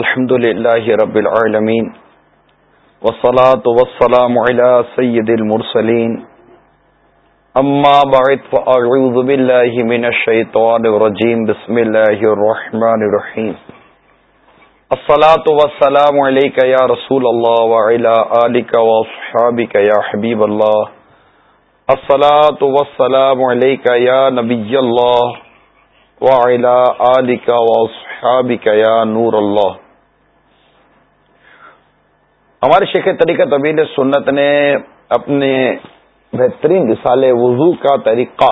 الحمد لله رب العالمين والصلاة والسلام على سيد المرسلين أما بعد فأعوذ بالله من الشيطان الرجيم بسم الله الرحمن الرحيم الصلاة والسلام عليك يا رسول الله وعلى آلك وصحابك يا حبيب الله الصلاة والسلام عليك يا نبي الله وعلى آلك وصحابك يا نور الله ہمارے شیخ طریقہ طبیل سنت نے اپنے بہترین رسال وضو کا طریقہ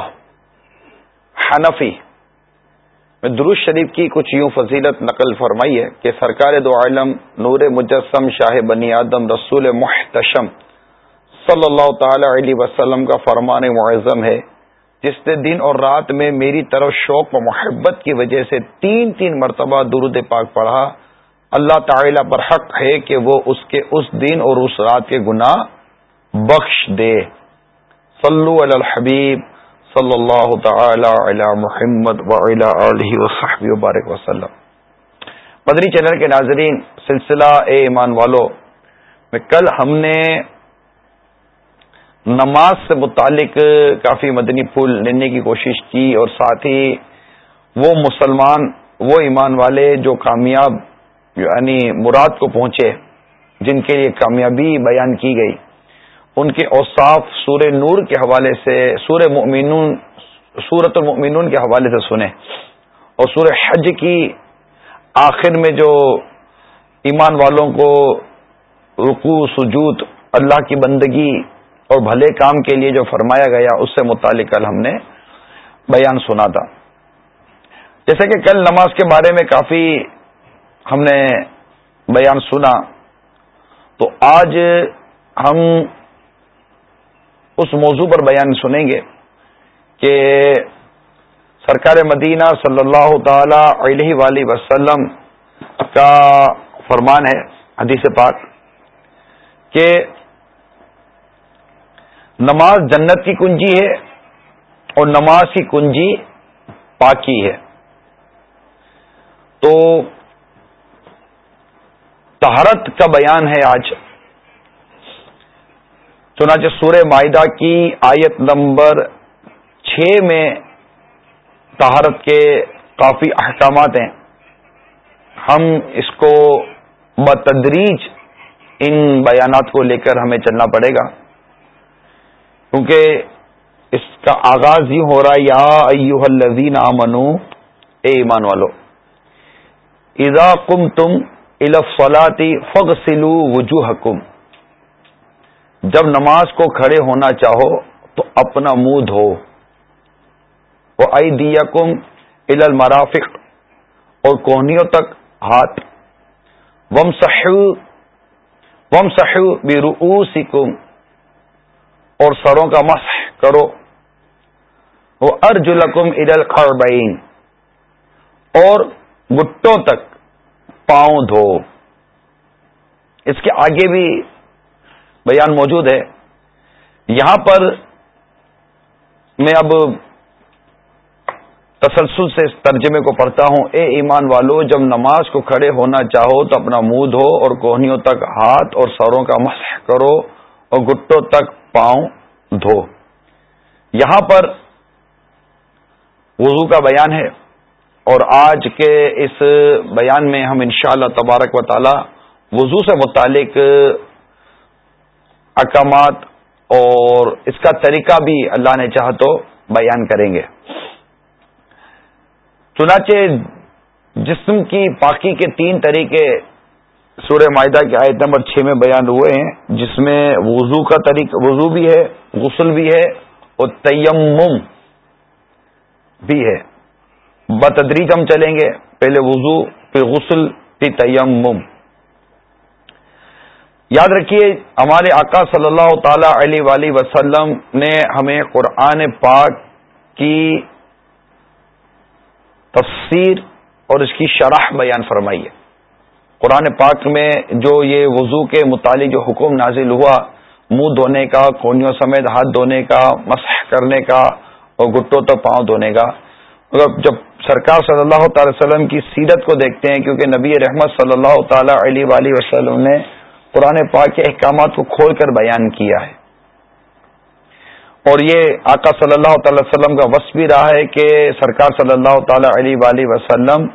حنفی میں دروش شریف کی کچھ یوں فضیلت نقل فرمائی ہے کہ سرکار دو عالم نور مجسم شاہ بنی آدم رسول محتشم صلی اللہ تعالی علیہ وسلم کا فرمان معظم ہے، جس نے دن اور رات میں میری طرف شوق و محبت کی وجہ سے تین تین مرتبہ درود پاک پڑھا۔ اللہ تعالی پر حق ہے کہ وہ اس کے اس دن اور اس رات کے گناہ بخش دے۔ صلو علی الحبیب صلی اللہ تعالی علی محمد وصحبہ وبارک وسلم۔ مدری چینل کے ناظرین، سلسلہ اے ایمان والو، میں کل ہم نے نماز سے متعلق کافی مدنی پھول لینے کی کوشش کی اور ساتھ ہی وہ مسلمان، وہ ایمان والے جو کامیاب یعنی مراد کو پہنچے، جن کے لیے کامیابی بیان کی گئی۔ ان کے اوصاف سور نور کے حوالے سے سور مؤمنون سورت المؤمنون کے حوالے سے سنیں۔ اور سور حج کی آخر میں جو ایمان والوں کو رکو سجود، اللہ کی بندگی اور بھلے کام کے لیے جو فرمایا گیا، اس سے متعلق کل ہم نے بیان سنا تھا۔ جیسے کہ کل نماز کے بارے میں کافی ہم نے بیان سنا تو آج ہم اس موضوع پر بیان سنیں گے کہ سرکار مدینہ صلی اللہ تعالی علیہ وآلہ وسلم کا فرمان ہے حدیث پاک کہ نماز جنت کی کنجی ہے اور نماز کی کنجی پاکی ہے۔ تو تہارت کا بیان ہے آج۔ چنانچہ سورہ معدہ کی آیت نمبر چھ میں تہارت کے کافی احکامات ہیں۔ ہم اس کو بتدریج ان بیانات کو لے کر ہمیں چلنا پڑے گا۔ کیونکہ اس کا آغاز ہی ہو رہا یا ایوہ الذین آمنو، اے ایمان والو، اذا کم تم الفلاطی فگ سلو وجو حکم جب نماز کو کھڑے ہونا چاہو تو اپنا منہ دھو۔ وہ ائی دیا کم المرافق۔ اور کوہنیوں تک ہاتھ۔ وم سہو وم سہو برو اور سروں کا مسح کرو۔ وہ ارج القم اد الخربین اور گٹوں تک۔ پاؤں دھو۔ اس کے آگے بھی بیان موجود ہے۔ یہاں پر میں اب تسلسل سے اس ترجمے کو پڑھتا ہوں۔ اے ایمان والو، جب نماز کو کھڑے ہونا چاہو تو اپنا منہ دھو اور کوہنیوں تک ہاتھ اور سروں کا مسح کرو اور گٹوں تک پاؤں دھو۔ یہاں پر وضو کا بیان ہے۔ اور آج کے اس بیان میں ہم انشاءاللہ تبارک و تعالی وضو سے متعلق احکامات اور اس کا طریقہ بھی اللہ نے چاہ تو بیان کریں گے۔ چنانچہ جسم کی پاکی کے تین طریقے سورہ معاہدہ کی آیت نمبر چھ میں بیان ہوئے ہیں، جس میں وضو کا طریقہ وضو بھی ہے، غسل بھی ہے اور تیمم بھی ہے۔ بتدریج ہم چلیں گے۔ پہلے وضو، پھر غسل، پھر تیمم۔ یاد رکھیے، ہمارے آقا صلی اللہ تعالی علیہ وسلم نے ہمیں قرآن پاک کی تفسیر اور اس کی شرح بیان فرمائی ہے۔ قرآن پاک میں جو یہ وضو کے متعلق جو حکم نازل ہوا، منہ دھونے کا، کونیوں سمیت ہاتھ دھونے کا، مسح کرنے کا اور گٹوں تک پاؤں دھونے کا مطلب جب سرکار صلی اللہ تعالی وسلم کی سیرت کو دیکھتے ہیں، کیونکہ نبی رحمت صلی اللہ تعالی علیہ وسلم نے قرآن پاک کے احکامات کو کھول کر بیان کیا ہے۔ اور یہ آقا صلی اللہ تعالی وسلم کا وصف بھی رہا ہے کہ سرکار صلی اللہ تعالی علیہ وسلم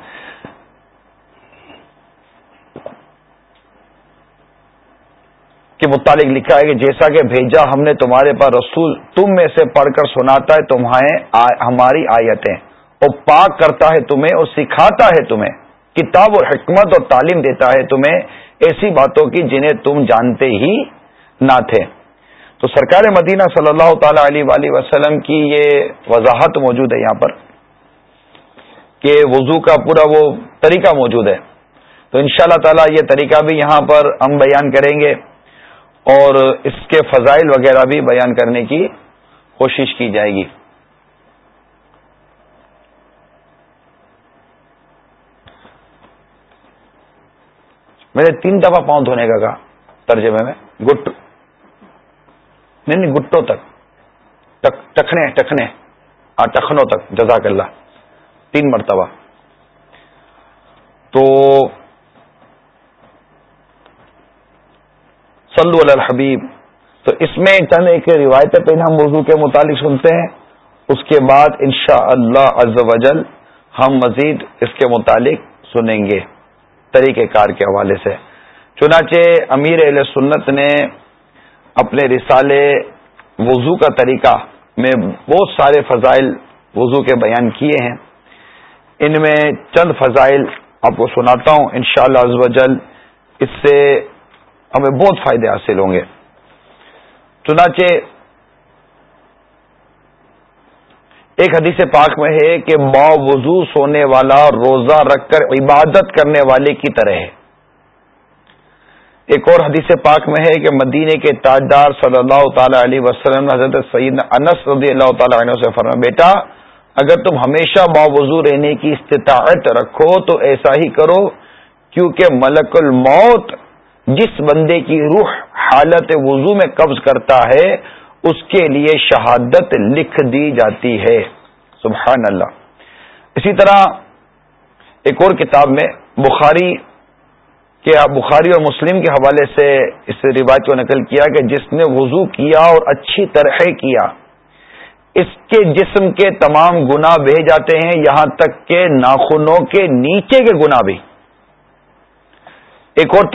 کے متعلق لکھا ہے کہ جیسا کہ بھیجا ہم نے تمہارے پاس رسول تم میں سے پڑھ کر سناتا ہے تمہیں ہماری آیتیں۔ اور پاک کرتا ہے تمہیں اور سکھاتا ہے تمہیں، کتاب اور حکمت اور تعلیم دیتا ہے تمہیں، ایسی باتوں کی جنہیں تم جانتے ہی نہ تھے۔ تو سرکار مدینہ صلی اللہ تعالی علیہ وسلم کی یہ وضاحت موجود ہے یہاں پر کہ وضو کا پورا وہ طریقہ موجود ہے۔ تو ان شاء اللہ تعالی یہ طریقہ بھی یہاں پر ہم بیان کریں گے اور اس کے فضائل وغیرہ بھی بیان کرنے کی کوشش کی جائے گی۔ میں نے تین دفعہ پاؤں دھونے کا کہا، ترجمے میں گٹ نہیں نہیں گٹوں تک۔ ٹکنے ٹکنے ٹخنوں تک، جزاک اللہ۔ تین مرتبہ۔ تو صلو علی الحبیب۔ تو اس میں چند ایک روایت پہلے ہم وضو کے متعلق سنتے ہیں۔ اس کے بعد انشاء اللہ ہم مزید اس کے متعلق سنیں گے۔ طریقہ کار کے حوالے سے۔ چنانچہ امیر علیہ سنت نے اپنے رسالے وضو کا طریقہ میں بہت سارے فضائل وضو کے بیان کیے ہیں۔ ان میں چند فضائل آپ کو سناتا ہوں ان شاء اللہ اس سے ہمیں بہت فائدے حاصل ہوں گے۔ چنانچہ ایک حدیث پاک میں ہے کہ با وضو سونے والا روزہ رکھ کر عبادت کرنے والے کی طرح ہے۔ ایک اور حدیث پاک میں ہے کہ مدینے کے تاجدار صلی اللہ تعالی علیہ وسلم حضرت سعید انس رضی اللہ تعالی عنہ سے فرما بیٹا، اگر تم ہمیشہ با وضو رہنے کی استطاعت رکھو تو ایسا ہی کرو، کیونکہ ملک الموت جس بندے کی روح حالت وضو میں قبض کرتا ہے اس کے لیے شہادت لکھ دی جاتی ہے۔ سبحان اللہ اسی طرح ایک اور کتاب میں بخاری کے بخاری اور مسلم کے حوالے سے اس روایت کو نقل کیا کہ جس نے وضو کیا اور اچھی طرح کیا، اس کے جسم کے تمام گنا بہ جاتے ہیں، یہاں تک کہ ناخنوں کے نیچے کے گنا بھی۔ ایک اور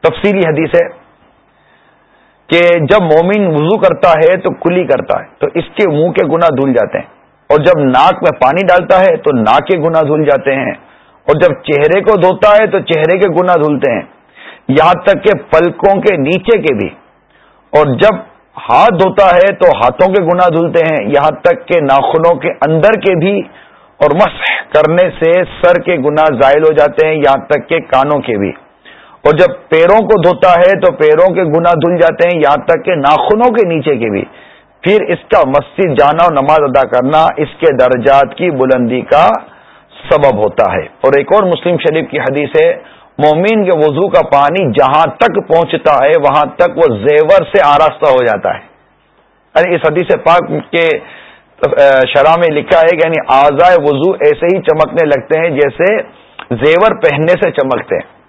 تفصیلی حدیث ہے۔ کہ جب مومن وضو کرتا ہے تو کلی کرتا ہے، تو اس کے منہ کے گنا دھل جاتے ہیں۔ اور جب ناک میں پانی ڈالتا ہے تو ناک کے گنا دھل جاتے ہیں۔ اور جب چہرے کو دھوتا ہے تو چہرے کے گنا دھلتے ہیں۔ یہاں تک کہ پلکوں کے نیچے کے بھی۔ اور جب ہاتھ دھوتا ہے تو ہاتھوں کے گنا دھلتے ہیں۔ یہاں تک کہ ناخنوں کے اندر کے بھی۔ اور مسح کرنے سے سر کے گنا زائل ہو جاتے ہیں۔ یہاں تک کہ کانوں کے بھی۔ اور جب پیروں کو دھوتا ہے تو پیروں کے گنا دھل جاتے ہیں، یہاں تک کہ ناخنوں کے نیچے کے بھی۔ پھر اس کا مسجد جانا اور نماز ادا کرنا اس کے درجات کی بلندی کا سبب ہوتا ہے۔ اور ایک اور مسلم شریف کی حدیث ہے مومین کے وضو کا پانی جہاں تک پہنچتا ہے، وہاں تک وہ زیور سے آراستہ ہو جاتا ہے۔ یعنی اس حدیث پاک کے شرح میں لکھا ہے کہ یعنی آزائے وضو ایسے ہی چمکنے لگتے ہیں جیسے زیور پہننے سے چمکتے ہیں۔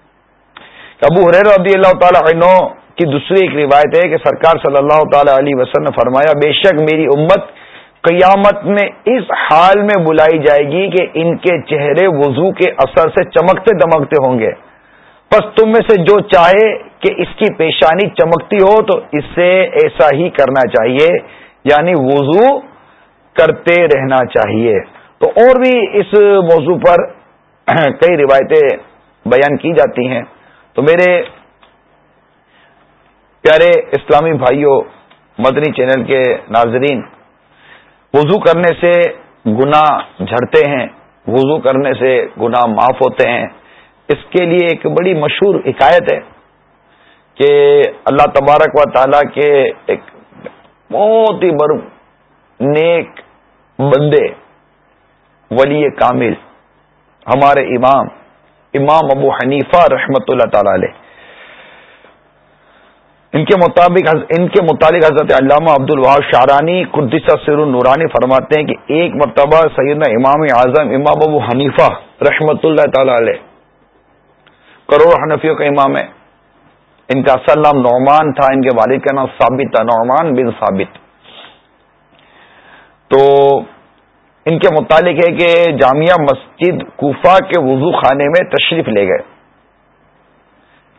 ابو حریر رضی اللہ تعالی عنہ کی دوسری ایک روایت ہے کہ سرکار صلی اللہ تعالی علیہ وسلم نے فرمایا، بے شک میری امت قیامت میں اس حال میں بلائی جائے گی کہ ان کے چہرے وضو کے اثر سے چمکتے دمکتے ہوں گے۔ بس تم میں سے جو چاہے کہ اس کی پیشانی چمکتی ہو تو اس سے ایسا ہی کرنا چاہیے یعنی وضو کرتے رہنا چاہیے۔ تو اور بھی اس موضوع پر کئی روایتیں بیان کی جاتی ہیں۔ تو میرے پیارے اسلامی بھائیوں مدنی چینل کے ناظرین، وضو کرنے سے گنا جھڑتے ہیں، وضو کرنے سے گنا معاف ہوتے ہیں۔ اس کے لیے ایک بڑی مشہور حکایت ہے کہ اللہ تبارک و تعالی کے ایک بہت ہی بڑ نیک بندے، ولی کامل، ہمارے امام امام ابو حنیفہ رحمت اللہ تعالی علیہ۔ ان کے مطابق ان کے متعلق حضرت علامہ عبد الواح شارانی قدس سر نورانی فرماتے ہیں کہ ایک مرتبہ سیدنا امام اعظم امام ابو حنیفہ رحمت اللہ تعالی علیہ۔ کروڑ حنفیوں کا امام ہے۔ ان کا اصل نام نعمان تھا، ان کے والد کا نام ثابت تھا نعمان بن ثابت۔ تو ان کے متعلق ہے کہ جامعہ مسجد کوفہ کے وضو خانے میں تشریف لے گئے۔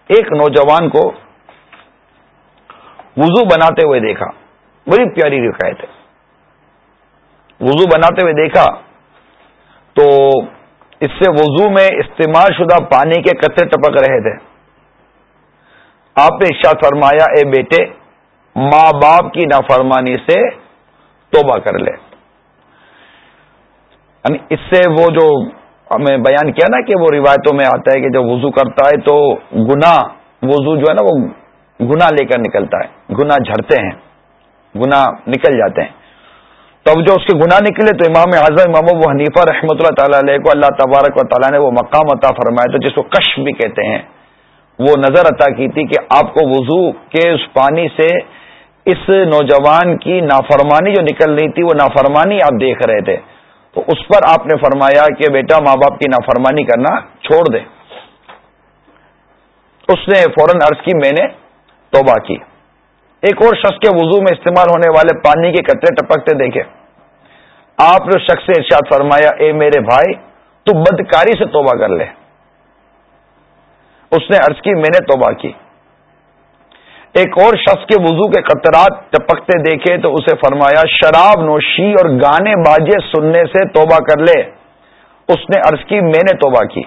ایک نوجوان کو وضو بناتے ہوئے دیکھا۔ بڑی پیاری روایت ہے۔ وضو بناتے ہوئے دیکھا تو اس سے وضو میں استعمال شدہ پانی کے قطرے ٹپک رہے تھے۔ آپ نے ارشاد فرمایا، اے بیٹے، ماں باپ کی نافرمانی سے توبہ کر لے۔ یعنی اس سے وہ جو ہمیں بیان کیا نا کہ وہ روایتوں میں آتا ہے کہ جب وضو کرتا ہے تو گنا وضو جو ہے نا وہ گنا لے کر نکلتا ہے گنا جھڑتے ہیں گنا نکل جاتے ہیں۔ تو اب جو اس کے گناہ نکلے تو امام اعظم، امام ابو حنیفہ رحمۃ اللہ تعالی علیہ کو اللہ تبارک و تعالیٰ نے وہ مقام عطا فرمایا تھا جس کو کش بھی کہتے ہیں، وہ نظر عطا کی تھی کہ آپ کو وضو کے اس پانی سے اس نوجوان کی نافرمانی جو نکل رہی تھی، وہ نافرمانی آپ دیکھ رہے تھے۔ تو اس پر آپ نے فرمایا کہ بیٹا ماں باپ کی نافرمانی کرنا چھوڑ دے اس نے فوراً عرض کی، میں نے توبہ کی۔ ایک اور شخص کے وضو میں استعمال ہونے والے پانی کے قطرے ٹپکتے دیکھے۔ آپ نے شخص سے ارشاد فرمایا، اے میرے بھائی، تو بدکاری سے توبہ کر لے۔ اس نے عرض کی، میں نے توبہ کی۔ ایک اور شخص کے وضو کے قطرات ٹپکتے دیکھے تو اسے فرمایا، شراب نوشی اور گانے باجے سننے سے توبہ کر لے۔ اس نے عرض کی، میں نے توبہ کی۔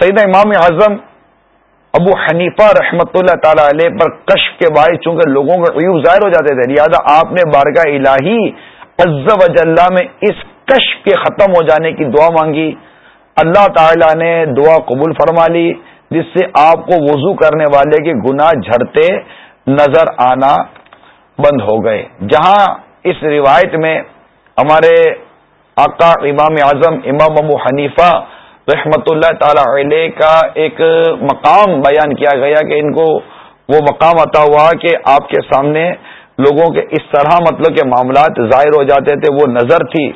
سیدہ امام اعظم ابو حنیفہ رحمت اللہ تعالی علیہ پر کشف کے باعث چونکہ لوگوں کے عیوب ظاہر ہو جاتے تھے، لہٰذا آپ نے بارگاہ الہی عز و جلہ میں اس کشف کے ختم ہو جانے کی دعا مانگی۔ اللہ تعالی نے دعا قبول فرما لی۔ جس سے آپ کو وضو کرنے والے کے گناہ جھڑتے نظر آنا بند ہو گئے۔ جہاں اس روایت میں ہمارے آقا امام اعظم امام ابو حنیفہ رحمت اللہ تعالی علیہ کا ایک مقام بیان کیا گیا کہ ان کو وہ مقام عطا ہوا کہ آپ کے سامنے لوگوں کے اس طرح مطلب کے معاملات ظاہر ہو جاتے تھے، وہ نظر تھی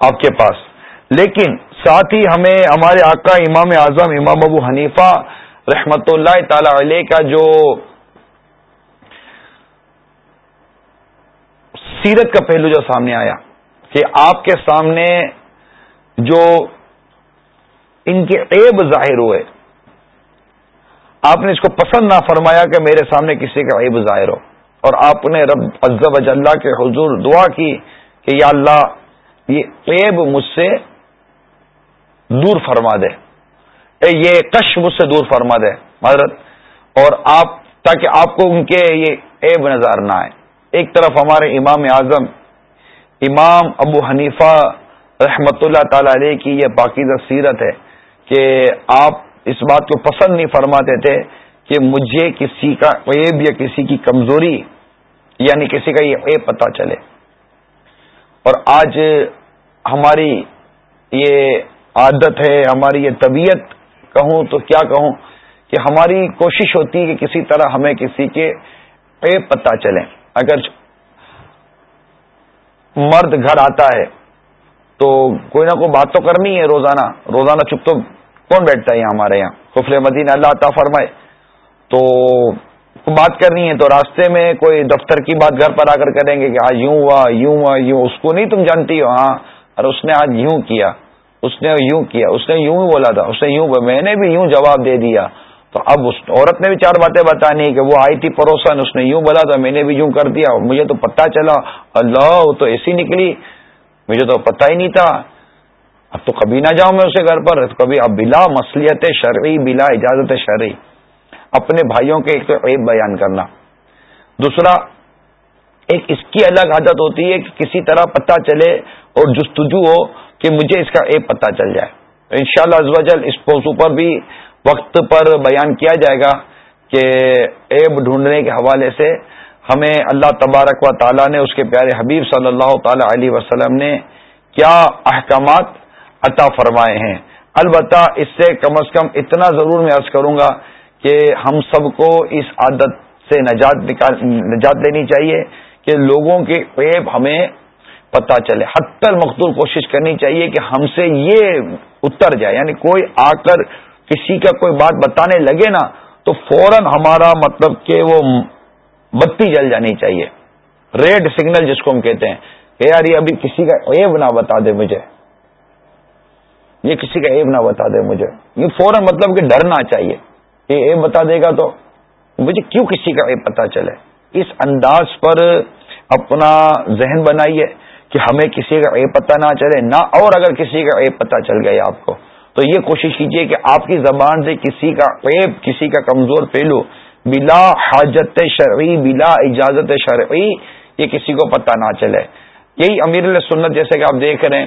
آپ کے پاس۔ لیکن ساتھ ہی ہمیں ہمارے آقا امام اعظم امام ابو حنیفہ رحمت اللہ تعالی علیہ کا جو سیرت کا پہلو جو سامنے آیا کہ آپ کے سامنے جو ان کے عیب ظاہر ہوئے، آپ نے اس کو پسند نہ فرمایا کہ میرے سامنے کسی کا عیب ظاہر ہو، اور آپ نے رب عزب اللہ کے حضور دعا کی کہ یا اللہ یہ عیب مجھ سے دور فرما دے۔ اے، یہ کش مجھ سے دور فرما دے، حضرت۔ اور آپ، تاکہ آپ کو ان کے یہ عیب نظر نہ آئے۔ ایک طرف ہمارے امام اعظم، امام ابو حنیفہ رحمت اللہ تعالی علیہ کی یہ باقیدہ سیرت ہے کہ آپ اس بات کو پسند نہیں فرماتے تھے کہ مجھے کسی کا عیب یا کسی کی کمزوری یعنی کسی کا یہ عیب پتہ چلے۔ اور آج ہماری یہ عادت ہے، ہماری یہ طبیعت کہوں تو کیا کہوں کہ ہماری کوشش ہوتی ہے کہ کسی طرح ہمیں کسی کے عیب پتہ چلے۔ اگر مرد گھر آتا ہے تو کوئی نہ کوئی بات تو کرنی ہے روزانہ۔ روزانہ چپ تو کون بیٹھتا ہے ہمارے یہاں؟ خفل مدین اللہ عطا فرمائے۔ تو بات کرنی ہے تو راستے میں کوئی دفتر کی بات گھر پر آ کر کریں گے کہ آج یوں ہوا یوں ہوا، یوں، اس کو نہیں تم جانتی ہو۔ ہاں اور اس نے آج یوں کیا۔ اس نے یوں کیا، اس نے یوں بولا تھا، اس نے یوں میں نے بھی یوں جواب دے دیا۔ تو اب اس عورت نے بھی چار باتیں بتانی کہ وہ آئی تھی پڑوسن اس نے یوں بولا تھا، میں نے بھی یوں کر دیا۔ مجھے تو پتہ چلا، اللہ، وہ تو ایسی نکلی۔ مجھے تو پتہ ہی نہیں تھا۔ اب تو کبھی نہ جاؤں میں اسے گھر پر، کبھی اب بلا مسلیت شرعی، بلا اجازت شرعی۔ اپنے بھائیوں کے ایک تو عیب بیان کرنا۔ دوسرا، ایک اس کی الگ عادت ہوتی ہے کہ کسی طرح پتہ چلے اور جستجو ہو۔ کہ مجھے اس کا عیب پتہ چل جائے۔ ان شاء اللہ اس موضوع پر بھی وقت پر بیان کیا جائے گا کہ عیب ڈھونڈنے کے حوالے سے ہمیں اللہ تبارک و تعالیٰ نے، اس کے پیارے حبیب صلی اللہ تعالی علیہ وسلم نے کیا احکامات عطا فرمائے ہیں۔ البتہ اس سے کم از کم اتنا ضرور میں عرض کروں گا کہ ہم سب کو اس عادت سے نجات نجات لینی چاہیے کہ لوگوں کے عیب ہمیں پتہ چلے۔ حت المقتول کوشش کرنی چاہیے کہ ہم سے یہ اتر جائے۔ یعنی کوئی آ کر کسی کا کوئی بات بتانے لگے نا، تو فوراً ہمارا مطلب کہ وہ بتی جل جانی چاہیے۔ ریڈ سگنل جس کو ہم کہتے ہیں۔ کہ یار یہ ابھی کسی کا عیب نہ بتا دے مجھے۔ یہ کسی کا عیب نہ بتا دے مجھے۔ یہ فوراً مطلب کہ ڈرنا چاہیے۔ یہ عیب بتا دے گا تو مجھے کیوں کسی کا عیب پتا چلے؟ اس انداز پر اپنا ذہن بنائیے۔ کہ ہمیں کسی کا عیب پتہ نہ چلے، نہ اور اگر کسی کا عیب پتہ چل گیا آپ کو۔ تو یہ کوشش کیجیے کہ آپ کی زبان سے کسی کا عیب، کسی کا کمزور پہلو بلا حاجت شرعی، بلا اجازت شرعی یہ کسی کو پتہ نہ چلے۔ یہی امیر سنت جیسے کہ آپ دیکھ رہے ہیں،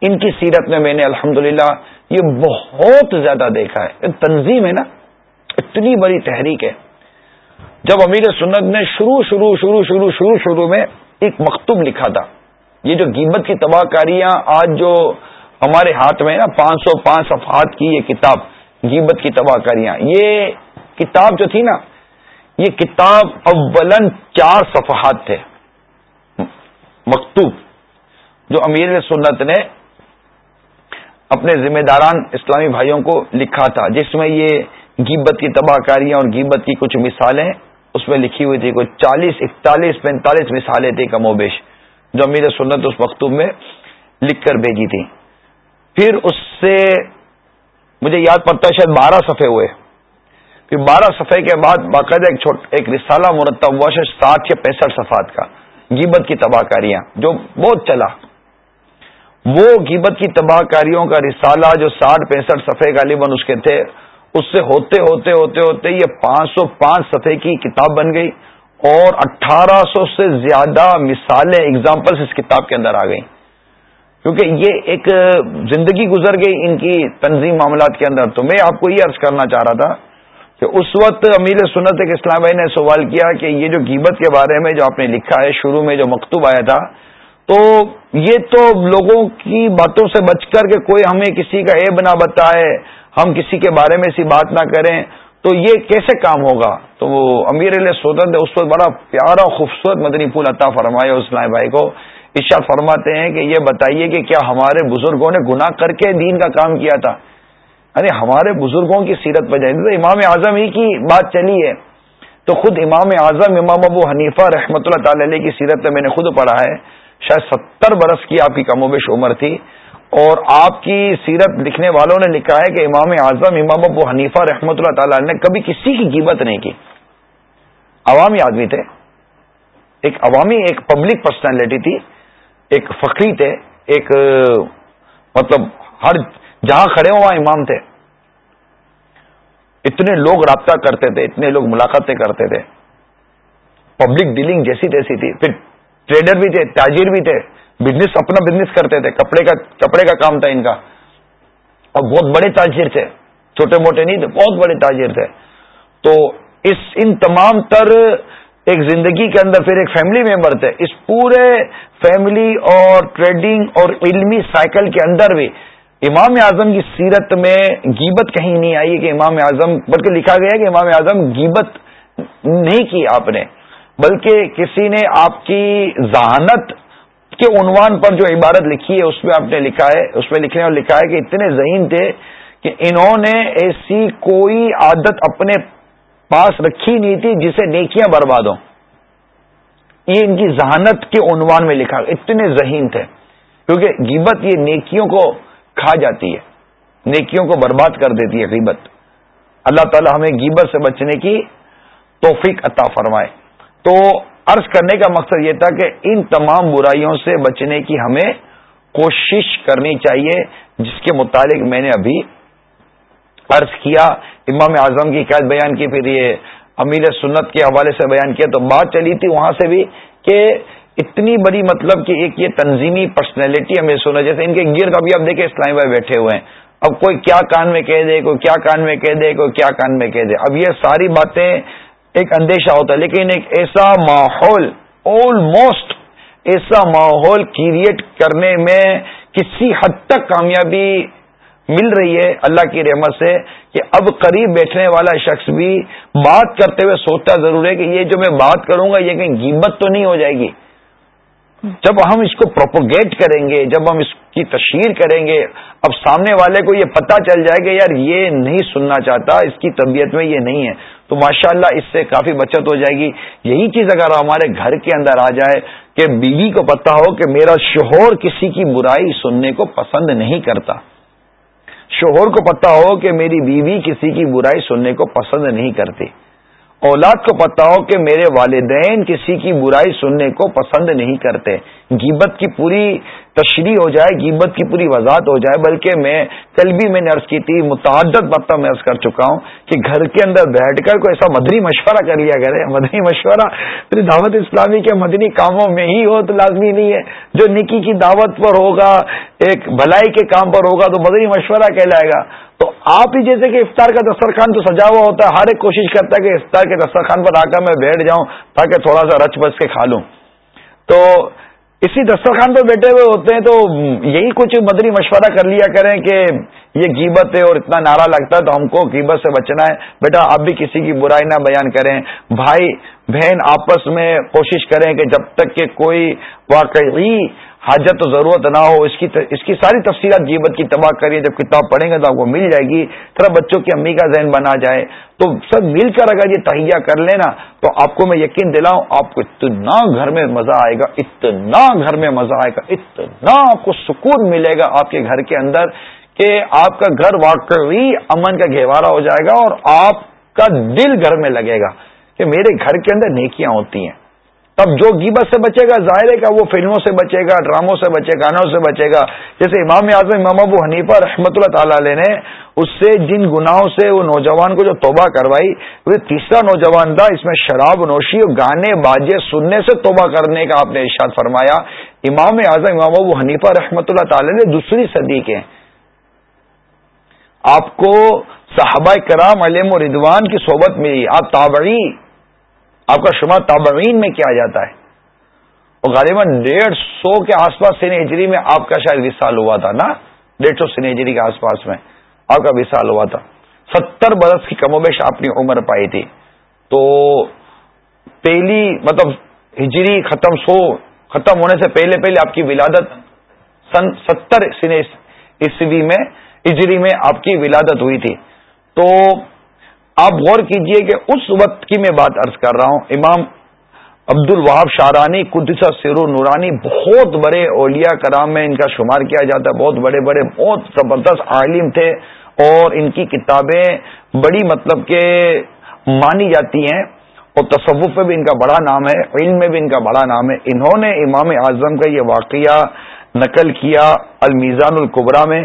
ان کی سیرت میں میں نے الحمد یہ بہت زیادہ دیکھا ہے۔ تنظیم ہے نا، اتنی بڑی تحریک ہے۔ جب امیر سنت نے شروع شروع شروع شروع شروع شروع میں ایک مکتوب لکھا تھا۔ یہ جو گیبت کی تباہ کاریاں آج جو ہمارے ہاتھ میں نا، پانچ سو پانچ صفحات کی یہ کتاب گیبت کی تباہ کاریاں۔ یہ کتاب جو تھی نا، یہ کتاب اولن چار صفحات تھے۔ مکتوب، جو امیر سنت نے اپنے ذمہ داران اسلامی بھائیوں کو لکھا تھا۔ جس میں یہ گیبت کی تباہ کاریاں اور گیبت کی کچھ مثالیں، اس میں لکھی ہوئی تھی، کوئی چالیس، اکتالیس، پینتالیس مثالیں تھیں کم و بیش۔ جو امیر سنت اس مکتوب میں لکھ کر بھیجی تھی۔ پھر اس سے مجھے یاد پڑتا ہے شاید بارہ صفحے ہوئے۔ پھر بارہ صفحے کے بعد باقاعدہ ایک چھوٹ، ایک رسالہ مرتب ہوا شاید ساٹھ یا پینسٹھ صفحات کا۔ گیبت کی تباہ کاریاں، جو بہت چلا۔ وہ گیبت کی تباہ کاریوں کا رسالہ جو ساٹھ پینسٹھ صفحے غالباً اس کے تھے، اس سے ہوتے ہوتے ہوتے ہوتے یہ پانچ سو پانچ صفحے کی کتاب بن گئی۔ اور اٹھارہ سو سے زیادہ مثالیں اگزامپلس اس کتاب کے اندر آ گئیں۔ کیونکہ یہ ایک زندگی گزر گئی ان کی تنظیم معاملات کے اندر۔ تو میں آپ کو یہ عرض کرنا چاہ رہا تھا کہ اس وقت امیر سنت ایک اسلام بھائی نے سوال کیا کہ یہ جو گیبت کے بارے میں جو آپ نے لکھا ہے، شروع میں جو مکتوب آیا تھا، تو یہ تو لوگوں کی باتوں سے بچ کر کے کوئی ہمیں کسی کا عیب نہ بتائے، ہم کسی کے بارے میں ایسی بات نہ کریں۔ تو یہ کیسے کام ہوگا؟ تو وہ امیر علیہ سودت نے اس وقت بڑا پیارا خوبصورت مدنی پھول عطا فرمایا اسلام بھائی کو۔ ارشاد فرماتے ہیں کہ یہ بتائیے کہ کیا ہمارے بزرگوں نے گناہ کر کے دین کا کام کیا تھا؟ یعنی ہمارے بزرگوں کی سیرت پر جائیں۔ تو امام اعظم ہی کی بات چلی ہے۔ تو خود امام اعظم، امام ابو حنیفہ رحمۃ اللہ تعالی علیہ کی سیرت میں میں نے خود پڑھا ہے۔ شاید ستر برس کی آپ کی کم و بیش عمر تھی۔ اور آپ کی سیرت لکھنے والوں نے لکھا ہے کہ امام اعظم، امام ابو حنیفہ رحمۃ اللہ تعالی نے کبھی کسی کی قیمت نہیں کی۔ عوامی آدمی تھے۔ ایک عوامی، ایک پبلک پرسنالٹی تھی۔ ایک فقری تھے۔ ایک مطلب ہر جہاں کھڑے ہو وہاں امام تھے۔ اتنے لوگ رابطہ کرتے تھے، اتنے لوگ ملاقاتیں کرتے تھے۔ پبلک ڈیلنگ جیسی تیسی تھی۔ پھر ٹریڈر بھی تھے، تاجر بھی تھے۔ بزنس اپنا بزنس کرتے تھے کپڑے کا کپڑے کا کام تھا ان کا اور بہت بڑے تاجر تھے چھوٹے موٹے نہیں تھے بہت بڑے تاجر تھے تو اس ان تمام تر ایک زندگی کے اندر پھر ایک فیملی ممبر تھے اس پورے فیملی اور ٹریڈنگ اور علمی سائیکل کے اندر بھی امام اعظم کی سیرت میں گیبت کہیں نہیں آئی کہ امام اعظم بلکہ لکھا گیا کہ امام اعظم گیبت نہیں کی آپ نے بلکہ کسی نے آپ کی ذہانت کے عنوان پر جو عبارت لکھی ہے، اس میں آپ نے لکھا ہے، اس میں لکھنے اور لکھا ہے کہ اتنے ذہین تھے کہ انہوں نے ایسی کوئی عادت اپنے پاس رکھی نہیں تھی جسے نیکیاں برباد ہوں۔ یہ ان کی ذہانت کے عنوان میں لکھا، اتنے ذہین تھے۔ کیونکہ گیبت یہ نیکیوں کو کھا جاتی ہے، نیکیوں کو برباد کر دیتی ہے غیبت۔ اللہ تعالی ہمیں گیبت سے بچنے کی توفیق عطا فرمائے۔ تو عرض کرنے کا مقصد یہ تھا کہ ان تمام برائیوں سے بچنے کی ہمیں کوشش کرنی چاہیے، جس کے متعلق میں نے ابھی عرض کیا۔ امام اعظم کی قید بیان کی، پھر یہ امیر سنت کے حوالے سے بیان کیا۔ تو بات چلی تھی وہاں سے بھی کہ اتنی بڑی مطلب کہ ایک یہ تنظیمی پرسنالٹی ہمیں سنا جیسے ان کے گیر کا بھی آپ دیکھیں اسلامی بھائی بیٹھے ہوئے ہیں۔ اب کوئی کیا کان میں کہہ دے، کوئی کیا کان میں کہہ دے، کوئی کیا کان میں کہہ دے۔ اب یہ ساری باتیں ایک اندیشہ ہوتا ہے، لیکن ایک ایسا ماحول آلموسٹ ایسا ماحول کریٹ کرنے میں کسی حد تک کامیابی مل رہی ہے اللہ کی رحمت سے کہ اب قریب بیٹھنے والا شخص بھی بات کرتے ہوئے سوچتا ضرور ہے کہ یہ جو میں بات کروں گا، یہ کہیں گیبت تو نہیں ہو جائے گی۔ جب ہم اس کو پروپوگیٹ کریں گے، جب ہم اس کی تشہیر کریں گے، اب سامنے والے کو یہ پتہ چل جائے کہ یار یہ نہیں سننا چاہتا، اس کی طبیعت میں یہ نہیں ہے۔ تو ماشاءاللہ اس سے کافی بچت ہو جائے گی۔ یہی چیز اگر ہمارے گھر کے اندر آ جائے کہ بیوی کو پتا ہو کہ میرا شوہر کسی کی برائی سننے کو پسند نہیں کرتا۔ شوہر کو پتا ہو کہ میری بیوی کسی کی برائی سننے کو پسند نہیں کرتی۔ اولاد کو پتا ہو کہ میرے والدین کسی کی برائی سننے کو پسند نہیں کرتے۔ گیبت کی پوری تشریح ہو جائے گیبت کی پوری وضاحت ہو جائے، بلکہ میں کل بھی میں نے عرض کی تھی، متعدد باتوں میں عرض کر چکا ہوں کہ گھر کے اندر بیٹھ کر کوئی ایسا مدنی مشورہ کر لیا کرے۔ مدنی مشورہ پھر دعوت اسلامی کے مدنی کاموں میں ہی ہو، تو لازمی نہیں ہے۔ جو نکی کی دعوت پر ہوگا، ایک بھلائی کے کام پر ہوگا، تو مدنی مشورہ کہلائے گا۔ تو آپ ہی جیسے کہ افطار کا دسترخوان تو سجا ہوا ہوتا ہے، ہر ایک کوشش کرتا ہے کہ افطار کے دسترخوان پر آ کر میں بیٹھ جاؤں تاکہ تھوڑا سا رچ بچ کے کھا لوں۔ تو اسی دسترخوان پہ بیٹھے ہوئے ہوتے ہیں تو یہی کچھ مدری مشورہ کر لیا کریں کہ یہ قیمت ہے اور اتنا نعرہ لگتا ہے تو ہم کو قیمت سے بچنا ہے۔ بیٹا، آپ بھی کسی کی برائی نہ بیان کریں۔ بھائی، بہن، آپس میں کوشش کریں کہ جب تک کہ کوئی واقعی حاجت و ضرورت نہ ہو، اس کی اس کی ساری تفصیلات جیبت کی تباہ کریے، جب کتاب پڑھیں گے تو آپ کو مل جائے گی۔ تھوڑا بچوں کی امی کا ذہن بنا جائے۔ تو سب مل کر اگر یہ تہیا کر لینا، تو آپ کو میں یقین دلاؤں، آپ کو اتنا گھر میں مزہ آئے گا، اتنا گھر میں مزہ آئے گا، اتنا آپ کو سکون ملے گا آپ کے گھر کے اندر کہ آپ کا گھر واقعی امن کا گہوارہ ہو جائے گا اور آپ کا دل گھر میں لگے گا کہ میرے گھر کے اندر نیکیاں ہوتی ہیں۔ اب جو گیبت سے بچے گا، ظاہر ہے کہ وہ فلموں سے بچے گا، ڈراموں سے بچے گانوں سے بچے گا۔ جیسے امام اعظم، امام ابو حنیفہ رحمۃ اللہ تعالی علیہ نے اس سے جن گناہوں سے وہ نوجوان کو جو توبہ کروائی، وہ تیسرا نوجوان تھا، اس میں شراب نوشی اور گانے باجے سننے سے توبہ کرنے کا آپ نے ارشاد فرمایا۔ امام اعظم، امام ابو حنیفہ رحمۃ اللہ تعالی نے دوسری صدی کے۔ آپ کو صحابہ کرام علیم و ردوان کی صحبت ملی، آپ تابعی آپ کا شمار تابعین میں کیا جاتا ہے؟ اور غالباً ڈیڑھ سو کے آس پاس سینیجری میں آپ کا شاید وصال ہوا تھا، نا؟ ڈیڑھ سو سینیجری کے آس پاس میں آپ کا وصال ہوا تھا۔ ستر برس کی کم و بیش آپ نے عمر پائی تھی۔ تو پہلی مطلب ہجری ختم سو، ختم ہونے سے پہلے پہلے آپ کی ولادت سن ستر عیسوی میں، ہجری میں آپ کی ولادت ہوئی تھی۔ تو آپ غور کیجیے کہ اس وقت کی میں بات ارض کر رہا ہوں، امام عبد الوہاب شارانی، قدسہ سیرو نورانی، بہت بڑے اولیاء کرام میں ان کا شمار کیا جاتا ہے بہت بڑے بڑے، بہت زبردست عالم تھے اور ان کی کتابیں بڑی مطلب کہ مانی جاتی ہیں اور تصوف میں بھی ان کا بڑا نام ہے، علم میں بھی ان کا بڑا نام ہے۔ انہوں نے امام اعظم کا یہ واقعہ نقل کیا المیزان القبرا میں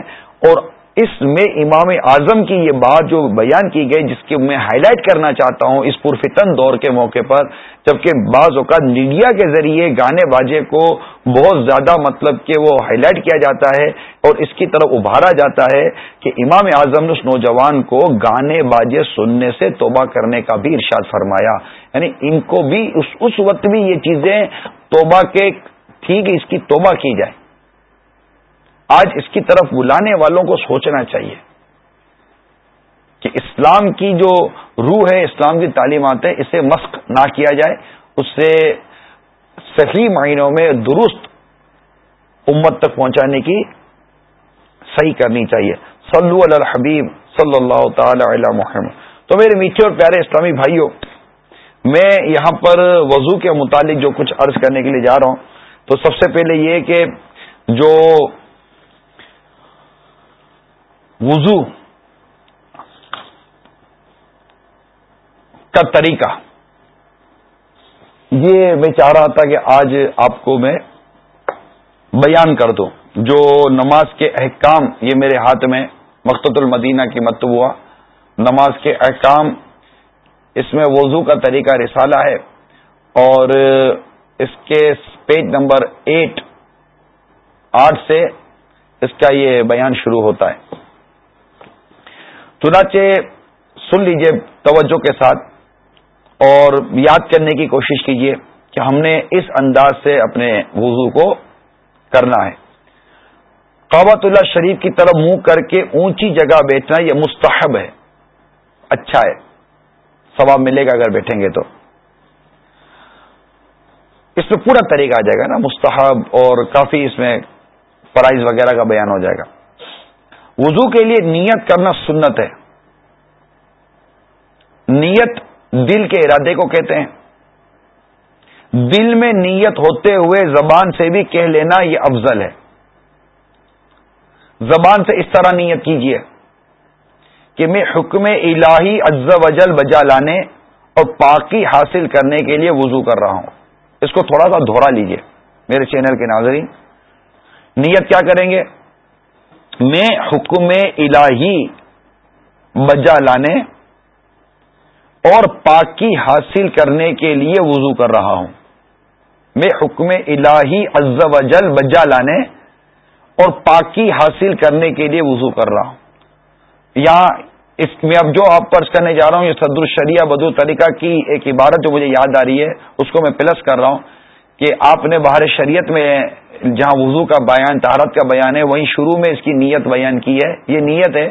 اور اس میں امام اعظم کی یہ بات جو بیان کی گئی، جس کی میں ہائی لائٹ کرنا چاہتا ہوں اس پرفتن دور کے موقع پر، جبکہ بعض اوقات میڈیا کے ذریعے گانے باجے کو بہت زیادہ مطلب کہ وہ ہائی لائٹ کیا جاتا ہے اور اس کی طرف ابھارا جاتا ہے کہ امام اعظم نے اس نوجوان کو گانے باجے سننے سے توبہ کرنے کا بھی ارشاد فرمایا۔ یعنی ان کو بھی اس اس وقت بھی یہ چیزیں توبہ کے، ٹھیک اس کی توبہ کی جائے۔ آج اس کی طرف بلانے والوں کو سوچنا چاہیے کہ اسلام کی جو روح ہے، اسلام کی تعلیمات ہے اسے مسق نہ کیا جائے، اس سے صحیح معنوں میں درست امت تک پہنچانے کی صحیح کرنی چاہیے۔ صلو علی الحبیب صلی اللہ تعالی علی محمد۔ تو میرے میٹھے اور پیارے اسلامی بھائیوں، میں یہاں پر وضو کے متعلق جو کچھ عرض کرنے کے لیے جا رہا ہوں، تو سب سے پہلے یہ کہ جو وضو کا طریقہ۔ یہ میں چاہ رہا تھا کہ آج آپ کو میں بیان کر دوں۔ جو نماز کے احکام یہ میرے ہاتھ میں مقت المدینہ کی متب ہوا۔ نماز کے احکام، اس میں وضو کا طریقہ رسالہ ہے۔ اور اس کے پیج نمبر ایٹ، آٹھ سے اس کا یہ بیان شروع ہوتا ہے۔ چنانچہ سن لیجیے توجہ کے ساتھ اور یاد کرنے کی کوشش کیجیے کہ ہم نے اس انداز سے اپنے وضو کو کرنا ہے۔ کابت اللہ شریف کی طرف منہ کر کے اونچی جگہ بیٹھنا یہ مستحب ہے۔ اچھا ہے۔ ثواب ملے گا اگر بیٹھیں گے تو۔ اس میں پورا طریقہ آ جائے گا نا، مستحب اور کافی اس میں پرائز وغیرہ کا بیان ہو جائے گا۔ وضو کے لیے نیت کرنا سنت ہے۔ نیت دل کے ارادے کو کہتے ہیں۔ دل میں نیت ہوتے ہوئے زبان سے بھی کہہ لینا یہ افضل ہے۔ زبان سے اس طرح نیت کیجیے کہ میں حکم الہی عز وجل بجا لانے اور پاکی حاصل کرنے کے لیے وضو کر رہا ہوں۔ اس کو تھوڑا سا دہرا لیجیے۔ میرے چینل کے ناظرین، نیت کیا کریں گے؟ میں حکم الہی بجا لانے اور پاکی حاصل کرنے کے لیے وضو کر رہا ہوں۔ میں حکم الہی عز و جل بجا لانے اور پاکی حاصل کرنے کے لیے وضو کر رہا ہوں۔ یہاں اس میں اب جو آپ پرس کرنے جا رہا ہوں، یہ صدر الشریعہ بدو طریقہ کی ایک عبارت جو مجھے یاد آ رہی ہے، اس کو میں پلس کر رہا ہوں۔ کہ آپ نے باہر شریعت میں جہاں وضو کا بیان، تہارت کا بیان ہے، وہیں شروع میں اس کی نیت بیان کی ہے۔ یہ نیت ہے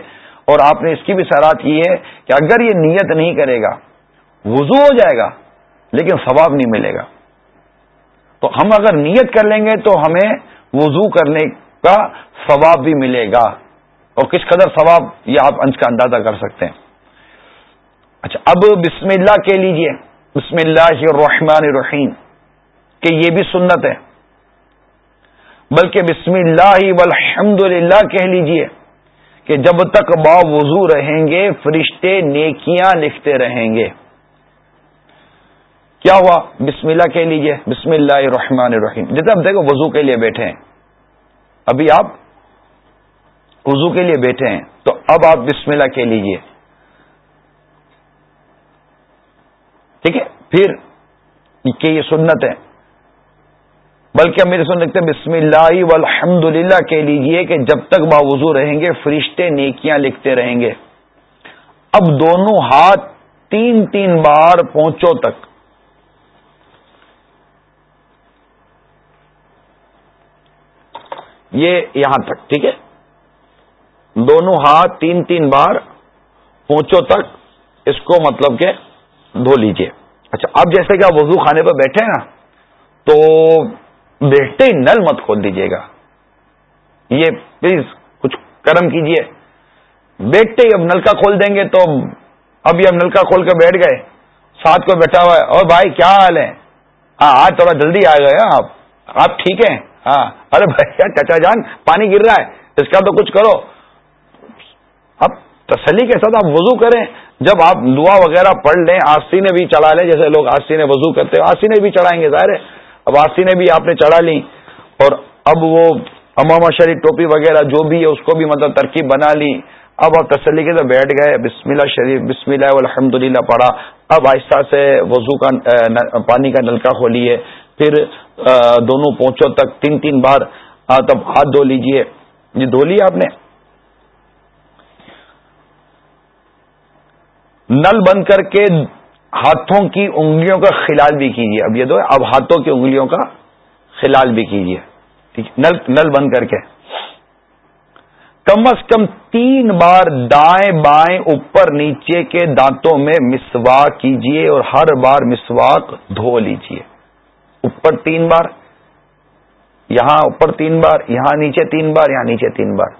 اور آپ نے اس کی بھی سراہد کی ہے کہ اگر یہ نیت نہیں کرے گا، وضو ہو جائے گا، لیکن ثواب نہیں ملے گا۔ تو ہم اگر نیت کر لیں گے تو ہمیں وضو کرنے کا ثواب بھی ملے گا۔ اور کس قدر ثواب یہ آپ انج کا اندازہ کر سکتے ہیں۔ اچھا اب بسم اللہ کہہ لیجیے۔ بسم اللہ الرحمن الرحیم۔ کہ یہ بھی سنت ہے۔ بلکہ بسم اللہ والحمد للہ کہہ لیجیے کہ جب تک با وضو رہیں گے، فرشتے نیکیاں لکھتے رہیں گے۔ کیا ہوا؟ بسم اللہ کہہ لیجیے۔ بسم اللہ الرحمن الرحیم۔ جیسے اب دیکھو، وضو کے لیے بیٹھے ہیں۔ ابھی آپ وضو کے لیے بیٹھے ہیں۔ تو اب آپ بسم اللہ کہہ لیجیے۔ ٹھیک ہے؟ پھر کہ یہ سنت ہے۔ بلکہ میرے سن لکھتے بسم اللہ والحمد للہ کہہ لیجیے کہ جب تک باوضو رہیں گے، فرشتے نیکیاں لکھتے رہیں گے۔ اب دونوں ہاتھ تین تین بار پہنچو تک۔ یہ یہاں تک، ٹھیک ہے؟ دونوں ہاتھ تین تین بار پہنچو تک۔ اس کو مطلب کہ دھو لیجیے۔ اچھا اب جیسے کہ آپ وضو خانے پہ بیٹھے ہیں نا، تو بیٹھتے ہی نل مت کھول دیجیے گا۔ یہ پلیز کچھ کرم کیجیے بیٹھتے ہی اب نل کا کھول دیں گے تو اب یہ نل کا کھول کے بیٹھ گئے۔ ساتھ کو بیٹھا ہوا ہے۔ اور بھائی کیا حال ہے؟ ہاں آج تھوڑا جلدی آ گئے آپ۔ آپ ٹھیک ہیں؟ ہاں۔ ارے بھائی چچا جان، پانی گر رہا ہے۔ اس کا تو کچھ کرو۔ اب تسلی کے ساتھ آپ وضو کریں۔ جب آپ دعا وغیرہ پڑھ لیں آستی نے بھی چڑھا لیں، جیسے لوگ آستی نے وضو کرتے آستی نے بھی چڑھائیں گے، ظاہر ہے۔ اب بھی آپ نے چڑھا لی اور اب وہ اماما شریف ٹوپی وغیرہ جو بھی ہے اس کو بھی مطلب ترکیب بنا لی۔ اب آپ تسلی کے سے بیٹھ گئے۔ بسم اللہ شریف، بسم اللہ الحمد للہ پڑھا۔ اب آہستہ سے وضو کا پانی کا نلکا کھولیے۔ پھر دونوں پونچوں تک تین تین بار تب ہاتھ دھو لیجیے۔ جی دھو لیا آپ نے؟ نل بند کر کے ہاتھوں کی انگلیوں کا خلال بھی کیجیے۔ اب یہ دو اب ہاتھوں کی انگلیوں کا خلال بھی کیجیے۔ ٹھیک نل نل بند کر کے۔ کم از کم تین بار دائیں بائیں اوپر نیچے کے دانتوں میں مسواک کیجیے اور ہر بار مسواک دھو لیجیے۔ اوپر تین بار، یہاں اوپر تین بار، یہاں نیچے تین بار، یہاں نیچے تین بار۔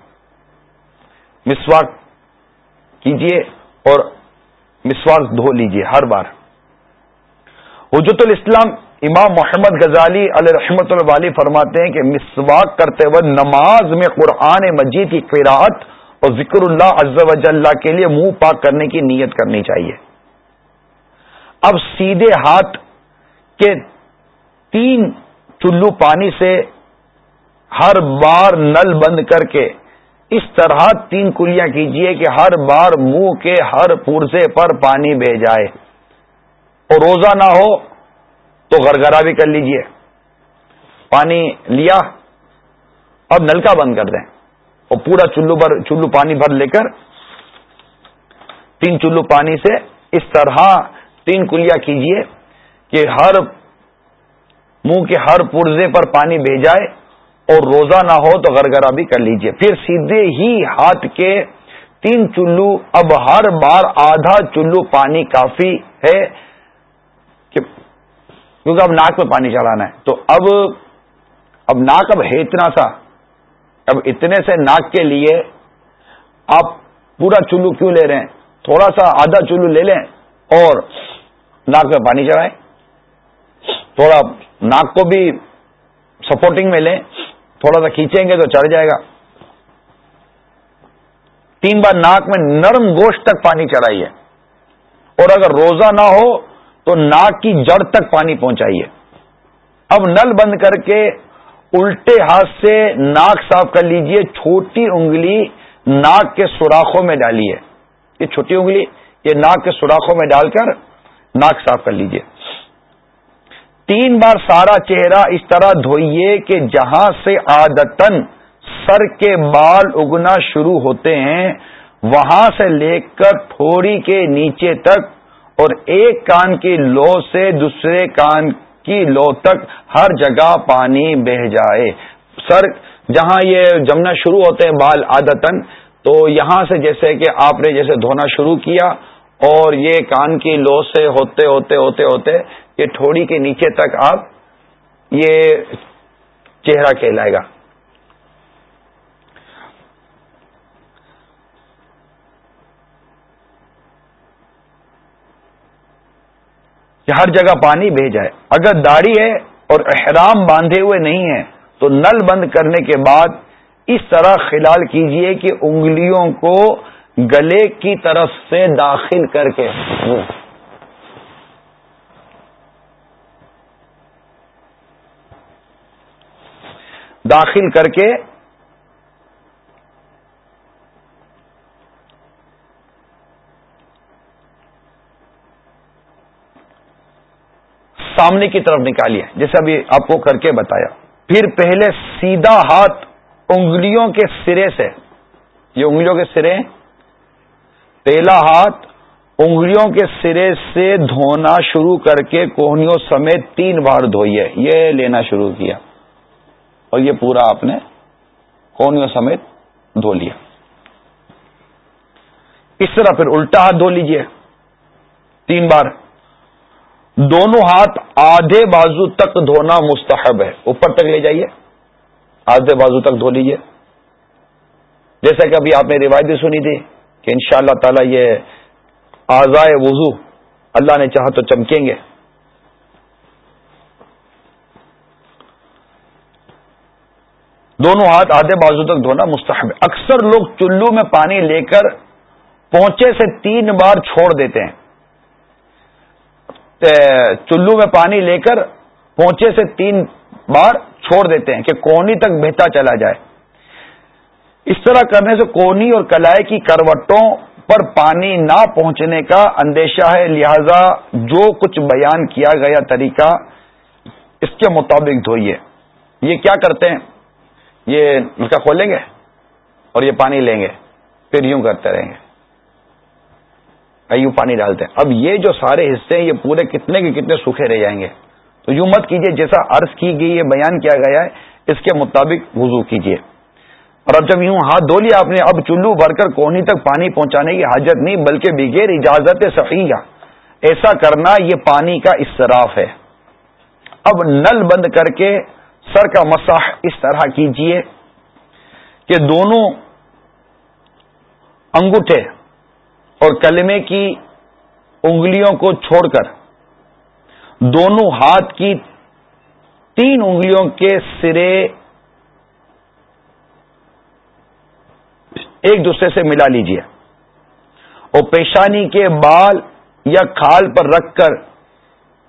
مسواک کیجیے اور مسواک دھو لیجیے ہر بار۔ حجت الاسلام امام محمد غزالی علیہ رحمت الوالی فرماتے ہیں کہ مسواک کرتے وقت نماز میں قرآن مجید کی قراءت اور ذکر اللہ عز و اللہ کے لیے منہ پاک کرنے کی نیت کرنی چاہیے۔ اب سیدھے ہاتھ کے تین چلو پانی سے ہر بار نل بند کر کے اس طرح تین کلیاں کیجیے کہ ہر بار منہ کے ہر پورزے پر پانی بہ جائے۔ اور روزہ نہ ہو تو گرگرا بھی کر لیجیے۔ پانی لیا، اب نلکا بند کر دیں۔ اور پورا چلو بھر، چلو پانی بھر لے کر تین چلو پانی سے اس طرح تین کلیاں کیجیے کہ ہر منہ کے ہر پرزے پر پانی بھیجائے اور روزہ نہ ہو تو گرگرا بھی کر لیجیے۔ پھر سیدھے ہی ہاتھ کے تین چلو، اب ہر بار آدھا چلو پانی کافی ہے کیونکہ اب ناک میں پانی چڑھانا ہے۔ تو اب اب ناک اب ہے اتنا سا۔ اب اتنے سے ناک کے لیے آپ پورا چلو کیوں لے رہے ہیں؟ تھوڑا سا آدھا چلو لے لیں اور ناک میں پانی چڑھائیں۔ تھوڑا ناک کو بھی سپورٹنگ میں لیں۔ تھوڑا سا کھینچیں گے تو چڑھ جائے گا۔ تین بار ناک میں نرم گوشت تک پانی چڑھائیے اور اگر روزہ نہ ہو تو ناک کی جڑ تک پانی پہنچائیے اب نل بند کر کے الٹے ہاتھ سے ناک صاف کر لیجیے۔ چھوٹی انگلی ناک کے سوراخوں میں ڈالیے یہ چھوٹی انگلی، یہ ناک کے سوراخوں میں ڈال کر ناک صاف کر لیجیے۔ تین بار سارا چہرہ اس طرح دھوئیے کہ جہاں سے آدتن سر کے بال اگنا شروع ہوتے ہیں، وہاں سے لے کر تھوڑی کے نیچے تک اور ایک کان کی لو سے دوسرے کان کی لو تک ہر جگہ پانی بہ جائے۔ سر، جہاں یہ جمنا شروع ہوتے ہیں بال آدتن تو یہاں سے جیسے کہ آپ نے جیسے دھونا شروع کیا اور یہ کان کی لو سے ہوتے ہوتے ہوتے ہوتے یہ تھوڑی کے نیچے تک آپ یہ چہرہ کہلائے گا۔ کہ ہر جگہ پانی بہ جائے اگر داڑھی ہے اور احرام باندھے ہوئے نہیں ہے تو نل بند کرنے کے بعد اس طرح خلال کیجیے کہ انگلیوں کو گلے کی طرف سے داخل کر کے داخل کر کے سامنے کی طرف نکالیے جیسے ابھی آپ کو کر کے بتایا۔ پھر پہلے سیدھا ہاتھ انگلیوں کے سرے سے، یہ انگلیوں کے سرے، پہلا ہاتھ انگلیوں کے سرے سے دھونا شروع کر کے کوہنیوں سمیت تین بار دھوئیے یہ لینا شروع کیا۔ اور یہ پورا آپ نے کوہنیوں سمیت دھو لیا۔ اس طرح پھر الٹا ہاتھ دھو لیجیے۔ تین بار۔ دونوں ہاتھ آدھے بازو تک دھونا مستحب ہے۔ اوپر تک لے جائیے۔ آدھے بازو تک دھو لیجیے جیسا کہ ابھی آپ نے روایت بھی سنی تھی کہ ان شاء اللہ تعالی یہ آزائے وضو اللہ نے چاہا تو چمکیں گے۔ دونوں ہاتھ آدھے بازو تک دھونا مستحب ہے۔ اکثر لوگ چلو میں پانی لے کر پہنچے سے تین بار چھوڑ دیتے ہیں۔ چلو میں پانی لے کر پہنچے سے تین بار چھوڑ دیتے ہیں کہ کونی تک بہتا چلا جائے۔ اس طرح کرنے سے کونی اور کلائے کی کروٹوں پر پانی نہ پہنچنے کا اندیشہ ہے۔ لہذا جو کچھ بیان کیا گیا طریقہ اس کے مطابق دھوئیے۔ یہ کیا کرتے ہیں؟ یہ نلکا کھولیں گے اور یہ پانی لیں گے، پھر یوں کرتے رہیں گے۔ یوں پانی ڈالتے ہیں۔ اب یہ جو سارے حصے ہیں، یہ پورے کتنے کے کتنے سوکھے رہ جائیں گے؟ تو یوں مت کیجیے جیسا عرض کی گئی ہے بیان کیا گیا ہے، اس کے مطابق وضو کیجیے اور اب جب یوں ہاتھ دھو لیا آپ نے، اب چلو بھر کر کونی تک پانی پہنچانے کی حاجت نہیں، بلکہ بغیر اجازت صحیح ایسا کرنا، یہ پانی کا اصراف ہے۔ اب نل بند کر کے سر کا مساح اس طرح کیجیے کہ دونوں انگوٹھے اور کلمے کی انگلیوں کو چھوڑ کر دونوں ہاتھ کی تین انگلیوں کے سرے ایک دوسرے سے ملا لیجیے اور پیشانی کے بال یا کھال پر رکھ کر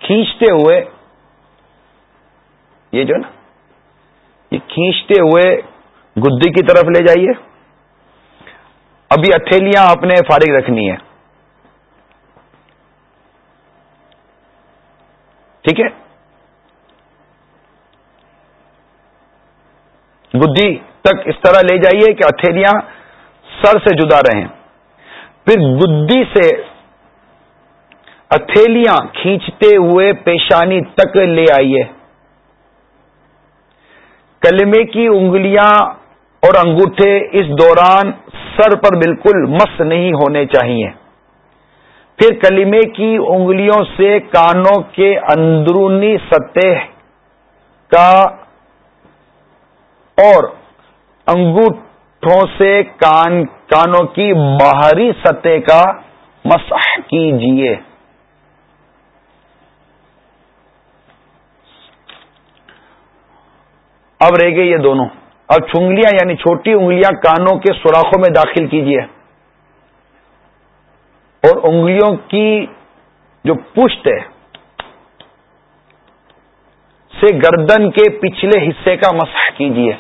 کھینچتے ہوئے یہ جو نا یہ کھینچتے ہوئے گدی کی طرف لے جائیے۔ ابھی اتھیلیاں آپ نے فارغ رکھنی ہے ٹھیک ہے؟ بدھی تک اس طرح لے جائیے کہ اتھیلیاں سر سے جدا رہیں۔ پھر بدھی سے اتھیلیاں کھینچتے ہوئے پیشانی تک لے آئیے۔ کلمے کی انگلیاں اور انگوٹھے اس دوران سر پر بالکل مس نہیں ہونے چاہیے پھر کلمے کی انگلیوں سے کانوں کے اندرونی سطح کا اور انگوٹھوں سے کان کانوں کی باہری سطح کا مسح کیجیے اب رہ گئے یہ دونوں۔ اب چنگلیاں یعنی چھوٹی انگلیاں کانوں کے سوراخوں میں داخل کیجیے اور انگلیوں کی جو پشت ہے، سے گردن کے پچھلے حصے کا مسح کیجیے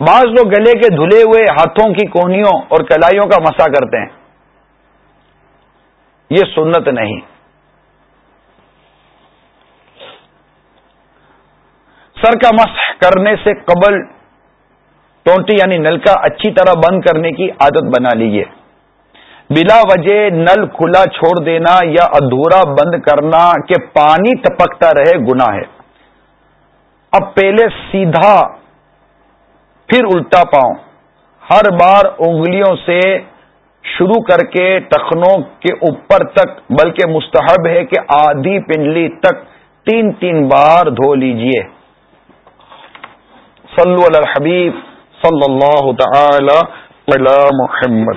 بعض لوگ گلے کے دھلے ہوئے ہاتھوں کی کوہنیوں اور کلائیوں کا مسا کرتے ہیں۔ یہ سنت نہیں۔ سر کا مسح کرنے سے قبل ٹونٹی یعنی نل کا اچھی طرح بند کرنے کی عادت بنا لیجیے بلا وجہ نل کھلا چھوڑ دینا یا ادھورا بند کرنا کہ پانی ٹپکتا رہے گنا ہے۔ اب پہلے سیدھا پھر الٹا پاؤں۔ ہر بار انگلیوں سے شروع کر کے ٹخنوں کے اوپر تک، بلکہ مستحب ہے کہ آدھی پنڈلی تک تین تین بار دھو لیجیے۔ صلو علی الحبیب صلی اللہ تعالی علی محمد.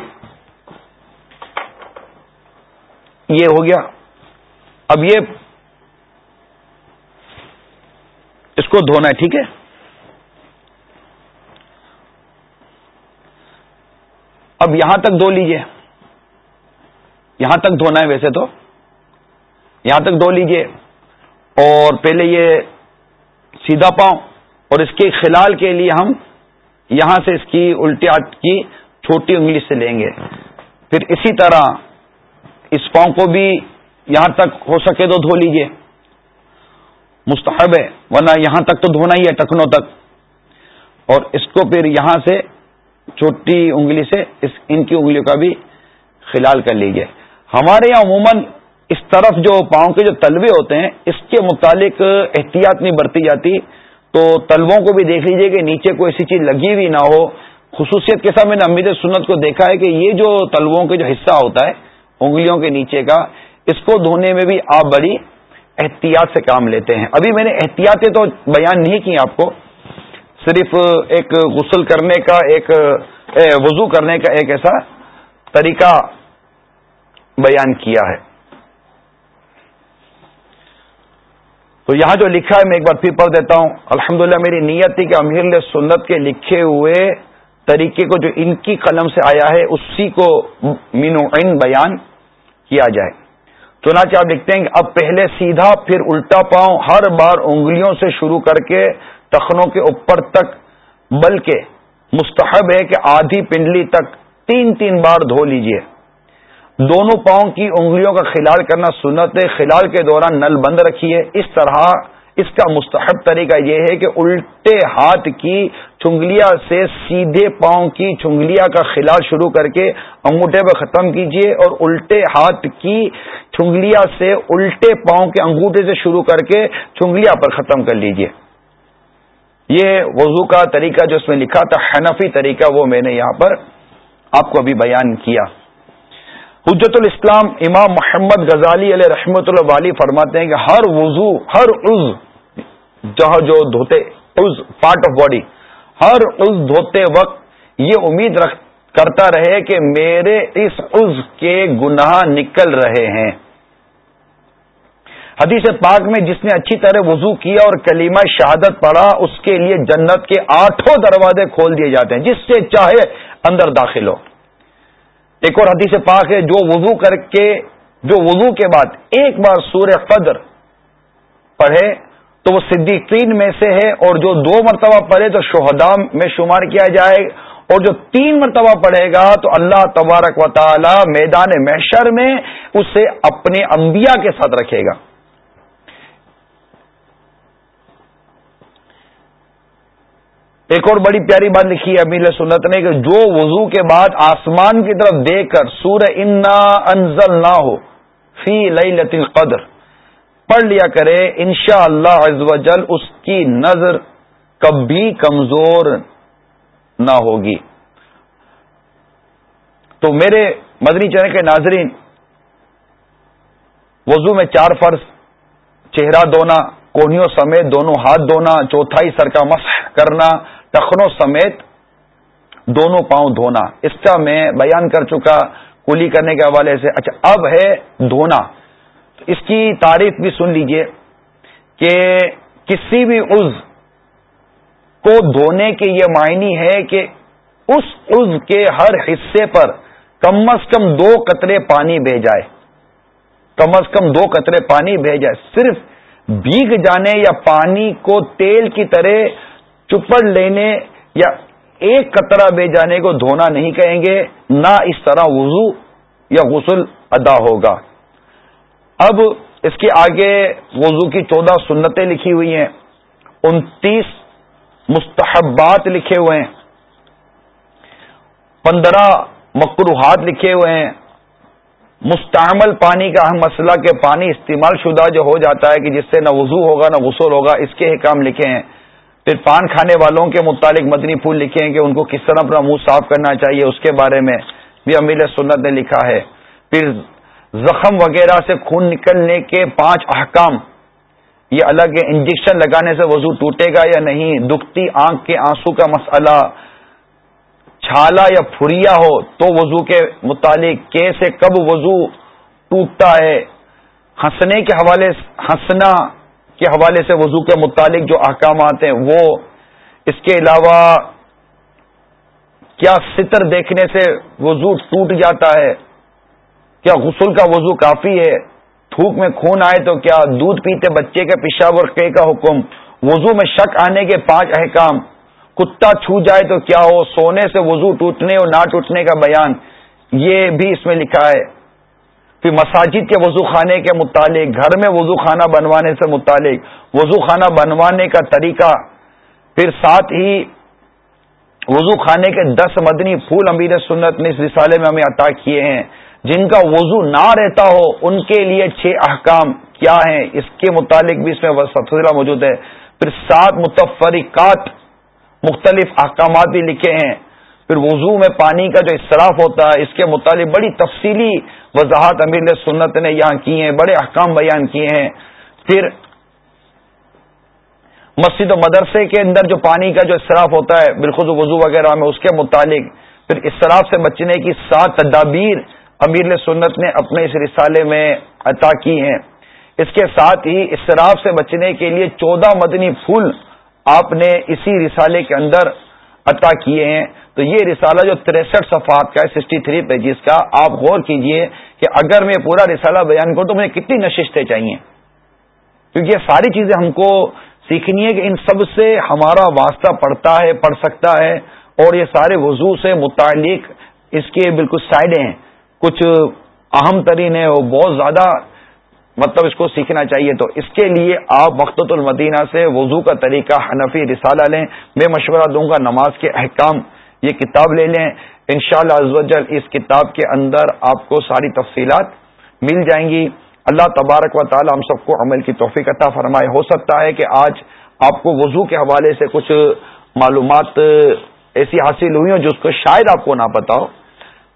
یہ ہو گیا. اب یہ اس کو دھونا ہے، ٹھیک ہے؟ اب یہاں تک دھو لیجیے۔ یہاں تک دھونا ہے ویسے تو۔ یہاں تک دھو لیجیے۔ اور پہلے یہ سیدھا پاؤں۔ اور اس کے خلال کے لیے ہم یہاں سے اس کی الٹی آٹ کی چھوٹی انگلی سے لیں گے۔ پھر اسی طرح اس پاؤں کو بھی یہاں تک ہو سکے تو دھو لیجیے۔ مستحب ہے، ورنہ یہاں تک تو دھونا ہی ہے ٹکنوں تک۔ اور اس کو پھر یہاں سے چھوٹی انگلی سے اس ان کی انگلیوں کا بھی خلال کر لیجیے۔ ہمارے یہاں عموماً اس طرف جو پاؤں کے جو تلوے ہوتے ہیں، اس کے متعلق احتیاط نہیں برتی جاتی۔ تو تلووں کو بھی دیکھ لیجیے کہ نیچے کوئی ایسی چیز لگی ہوئی نہ ہو۔ خصوصیت کے ساتھ میں نے امید سنت کو دیکھا ہے کہ یہ جو تلووں کے جو حصہ ہوتا ہے، انگلیوں کے نیچے کا، اس کو دھونے میں بھی آپ بڑی احتیاط سے کام لیتے ہیں۔ ابھی میں نے احتیاطیں تو بیان نہیں کی آپ کو، صرف ایک غسل کرنے کا، ایک وضو کرنے کا ایک ایسا طریقہ بیان کیا ہے۔ تو یہاں جو لکھا ہے میں ایک بار پھر پڑھ دیتا ہوں۔ الحمدللہ میری نیت تھی کہ امیر سنت کے لکھے ہوئے طریقے کو جو ان کی قلم سے آیا ہے، اسی کو مینو بیان کیا جائے۔ چنانچہ آپ لکھتے ہیں کہ اب پہلے سیدھا پھر الٹا پاؤں ہر بار انگلیوں سے شروع کر کے ٹخنوں کے اوپر تک، بلکہ مستحب ہے کہ آدھی پنڈلی تک تین تین بار دھو لیجیے۔ دونوں پاؤں کی انگلیوں کا خلال کرنا سنت ہے۔ خلال کے دوران نل بند رکھیے۔ اس طرح اس کا مستحب طریقہ یہ ہے کہ الٹے ہاتھ کی چنگلیا سے سیدھے پاؤں کی چنگلیا کا خلال شروع کر کے انگوٹھے پہ ختم کیجیے اور الٹے ہاتھ کی چنگلیا سے الٹے پاؤں کے انگوٹھے سے شروع کر کے چنگلیا پر ختم کر لیجیے یہ وضو کا طریقہ جو اس میں لکھا تھا، حنفی طریقہ وہ میں نے یہاں پر آپ کو ابھی بیان کیا۔ حجت الاسلام امام محمد غزالی علیہ رحمۃ اللہ والی فرماتے ہیں کہ ہر وضو، ہر عز جہاں جو دھوتے عز پارٹ آف باڈی ہر عز دھوتے وقت یہ امید رکھ، کرتا رہے کہ میرے اس عز کے گناہ نکل رہے ہیں۔ حدیث پاک میں جس نے اچھی طرح وضو کیا اور کلیمہ شہادت پڑھا، اس کے لیے جنت کے آٹھوں دروازے کھول دیے جاتے ہیں، جس سے چاہے اندر داخل ہو۔ ایک اور حدیث پاک ہے، جو وضو کر کے، جو وضو کے بعد ایک بار سورہ قدر پڑھے، تو وہ صدیقین میں سے ہے، اور جو دو مرتبہ پڑھے تو شہدا میں شمار کیا جائے، اور جو تین مرتبہ پڑھے گا تو اللہ تبارک و تعالی میدان محشر میں اسے اپنے انبیاء کے ساتھ رکھے گا۔ ایک اور بڑی پیاری بات لکھی ہے امیر سنت نے کہ جو وضو کے بعد آسمان کی طرف دیکھ کر سورہ انا انزل نہ ہو فی لئی قدر پڑھ لیا کرے انشاء اللہ جل اس کی نظر کبھی کمزور نہ ہوگی۔ تو میرے مدنی چینل کے ناظرین، وضو میں چار فرض، چہرہ دھونا کوہنیوں سمیت دونوں ہاتھ دھونا، چوتھائی سر کا مسح کرنا ٹخنوں سمیت دونوں پاؤں دھونا۔ اس کا میں بیان کر چکا کلی کرنے کے حوالے سے۔ اچھا اب ہے دھونا۔ اس کی تعریف بھی سن لیجیے کہ کسی بھی عز کو دھونے کے یہ معنی ہے کہ اس عز کے ہر حصے پر کم از کم دو قطرے پانی بہ جائے کم از کم دو قطرے پانی بہ جائے صرف بھیگ جانے یا پانی کو تیل کی طرح چپڑ لینے یا ایک قطرہ بے جانے کو دھونا نہیں کہیں گے، نہ اس طرح وضو یا غسل ادا ہوگا۔ اب اس کے آگے وضو کی چودہ سنتیں لکھی ہوئی ہیں، انتیس مستحبات لکھے ہوئے ہیں، پندرہ مکروحات لکھے ہوئے ہیں۔ مستعمل پانی کا اہم مسئلہ کہ پانی استعمال شدہ جو ہو جاتا ہے کہ جس سے نہ وضو ہوگا نہ غسل ہوگا، اس کے حکام لکھے ہیں۔ پان کھانے والوں کے متعلق مدنی پھول لکھے ہیں کہ ان کو کس طرح اپنا منہ صاف کرنا چاہیے، اس کے بارے میں بھی امیل سنت نے لکھا ہے۔ پھر زخم وغیرہ سے خون نکلنے کے پانچ احکام، یہ الگ انجیکشن لگانے سے وضو ٹوٹے گا یا نہیں؟ دکھتی آنکھ کے آنسو کا مسئلہ۔ چھالا یا پھریا ہو تو وضو کے متعلق کیسے، کب وضو ٹوٹتا ہے؟ ہنسنے کے حوالے ہنسنا کے حوالے سے وضو کے متعلق جو احکامات ہیں، وہ اس کے علاوہ کیا ستر دیکھنے سے وضو ٹوٹ جاتا ہے؟ کیا غسل کا وضو کافی ہے؟ تھوک میں خون آئے تو کیا دودھ پیتے بچے کے پیشاب اور کے کا حکم؟ وضو میں شک آنے کے پانچ احکام؟ کتا چھو جائے تو کیا ہو؟ سونے سے وضو ٹوٹنے اور نہ ٹوٹنے کا بیان، یہ بھی اس میں لکھا ہے۔ پھر مساجد کے وضو خانے کے متعلق، گھر میں وضو خانہ بنوانے سے متعلق، وضو خانہ بنوانے کا طریقہ، پھر ساتھ ہی وضو خانے کے دس مدنی پھول امیر سنت نے اس رسالے میں ہمیں عطا کیے ہیں۔ جن کا وضو نہ رہتا ہو، ان کے لیے چھ احکام کیا ہیں۔ اس کے متعلق بھی اس میں تفصیلہ موجود ہے۔ پھر سات متفرقات مختلف احکامات بھی لکھے ہیں۔ پھر وضو میں پانی کا جو اصراف ہوتا ہے، اس کے متعلق بڑی تفصیلی وضاحت امیر سنت نے یہاں کی ہیں، بڑے احکام بیان کیے ہیں۔ پھر مسجد و مدرسے کے اندر جو پانی کا جو اصراف ہوتا ہے بالخص وضو وغیرہ میں، اس کے متعلق پھر اصراف سے بچنے کی سات تدابیر امیر سنت نے اپنے اس رسالے میں عطا کی ہیں۔ اس کے ساتھ ہی اصراف سے بچنے کے لیے چودہ مدنی پھول آپ نے اسی رسالے کے اندر عطا کیے ہیں۔ تو یہ رسالہ جو تریسٹھ صفحات کا ہے سکسٹی تھری پیجز کا، آپ غور کیجیے کہ اگر میں پورا رسالہ بیان کروں تو مجھے کتنی نشستیں چاہیے۔ کیونکہ یہ ساری چیزیں ہم کو سیکھنی ہے کہ ان سب سے ہمارا واسطہ پڑتا ہے پڑ سکتا ہے، اور یہ سارے وضو سے متعلق اس کے بالکل سائڈیں ہیں۔ کچھ اہم ترین ہے وہ بہت زیادہ مطلب اس کو سیکھنا چاہیے۔ تو اس کے لیے آپ وقت المدینہ سے وضو کا طریقہ حنفی رسالہ لیں۔ میں مشورہ دوں گا نماز کے احکام۔ یہ کتاب لے لیں۔ ان شاء اللہ اس کتاب کے اندر آپ کو ساری تفصیلات مل جائیں گی۔ اللہ تبارک و تعالی ہم سب کو عمل کی توفیق عطا فرمائے۔ ہو سکتا ہے کہ آج آپ کو وضو کے حوالے سے کچھ معلومات ایسی حاصل ہوئی ہوں جس کو شاید آپ کو نہ پتا ہو۔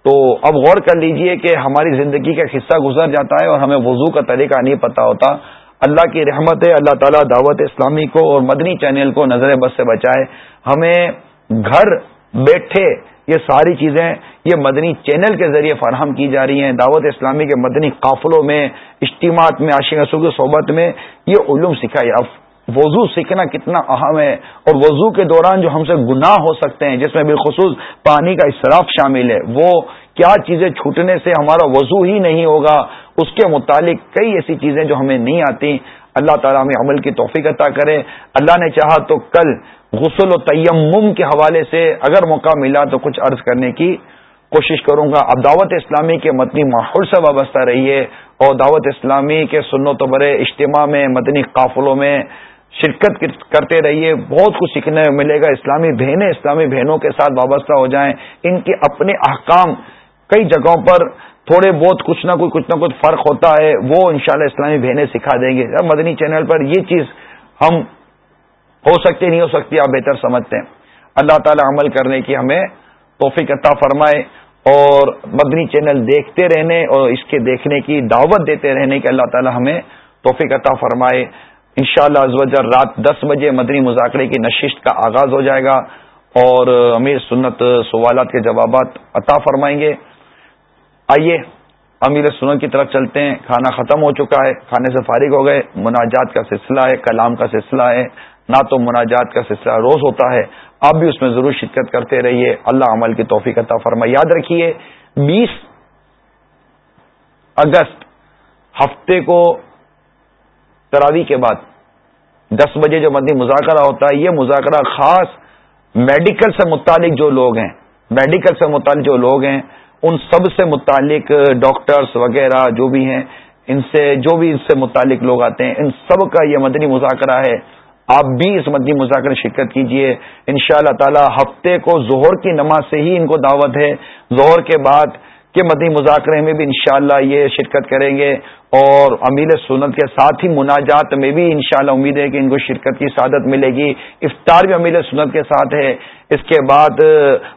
تو اب غور کر لیجیے کہ ہماری زندگی کا حصہ گزر جاتا ہے اور ہمیں وضو کا طریقہ نہیں پتا ہوتا۔ اللہ کی رحمت ہے، اللہ تعالیٰ دعوت اسلامی کو اور مدنی چینل کو نظر بس سے بچائے۔ ہمیں گھر بیٹھے یہ ساری چیزیں یہ مدنی چینل کے ذریعے فراہم کی جا رہی ہیں۔ دعوت اسلامی کے مدنی قافلوں میں، اجتماعات میں، عاشق رسول کی صحبت میں یہ علوم سکھائی۔ اب وضو سیکھنا کتنا اہم ہے اور وضو کے دوران جو ہم سے گناہ ہو سکتے ہیں، جس میں بالخصوص پانی کا اصراف شامل ہے، وہ کیا چیزیں چھوٹنے سے ہمارا وضو ہی نہیں ہوگا؟ اس کے متعلق کئی ایسی چیزیں جو ہمیں نہیں آتی۔ اللہ تعالیٰ ہمیں عمل کی توفیق عطا کرے۔ اللہ نے چاہا تو کل غسل و تیمم کے حوالے سے اگر موقع ملا تو کچھ عرض کرنے کی کوشش کروں گا۔ اب دعوت اسلامی کے مدنی ماحول سے وابستہ رہیے اور دعوت اسلامی کے سنو تو برے اجتماع میں مدنی قافلوں میں شرکت کرتے رہیے، بہت کچھ سیکھنے ملے گا۔ اسلامی بہنیں اسلامی بہنوں کے ساتھ وابستہ ہو جائیں، ان کے اپنے احکام کئی جگہوں پر تھوڑے بہت کچھ نہ کوئی کچھ نہ کچھ فرق ہوتا ہے، وہ انشاءاللہ اسلامی بہنیں سکھا دیں گے۔ مدنی چینل پر یہ چیز ہم ہو سکتی، نہیں ہو سکتی، آپ بہتر سمجھتے ہیں۔ اللہ تعالی عمل کرنے کی ہمیں توفیق عطا فرمائے اور مدنی چینل دیکھتے رہنے اور اس کے دیکھنے کی دعوت دیتے رہنے کی اللہ تعالی ہمیں توفیق عطا فرمائے۔ انشاءاللہ شاء اللہ رات دس بجے مدنی مذاکرے کی نشست کا آغاز ہو جائے گا اور امیر سنت سوالات کے جوابات عطا فرمائیں گے۔ آئیے، امیر سنت کی طرف چلتے ہیں۔ کھانا ختم ہو چکا ہے، کھانے سے فارغ ہو گئے۔ مناجات کا سلسلہ ہے، کلام کا سلسلہ ہے۔ نہ تو مناجات کا سلسلہ روز ہوتا ہے۔ آپ بھی اس میں ضرور شرکت کرتے رہیے۔ اللہ عمل کی توفیق عطا فرمائے۔ یاد رکھیے، بیس اگست ہفتے کو تراوی کے بعد دس بجے جو مدنی مذاکرہ ہوتا ہے، یہ مذاکرہ خاص میڈیکل سے متعلق جو لوگ ہیں، میڈیکل سے متعلق جو لوگ ہیں، ان سب سے متعلق ڈاکٹرز وغیرہ جو بھی ہیں، ان سے جو بھی ان سے متعلق لوگ آتے ہیں، ان سب کا یہ مدنی مذاکرہ ہے۔ آپ بھی اس مدنی مذاکر شرکت کیجیے۔ ان شاء اللہ تعالی ہفتے کو ظہر کی نماز سے ہی ان کو دعوت ہے۔ ظہر کے بعد کے مدنی مذاکرے میں بھی انشاءاللہ یہ شرکت کریں گے۔ اور امیر سنت کے ساتھ ہی مناجات میں بھی انشاءاللہ امید ہے کہ ان کو شرکت کی سعادت ملے گی۔ افطار بھی امیر سنت کے ساتھ ہے۔ اس کے بعد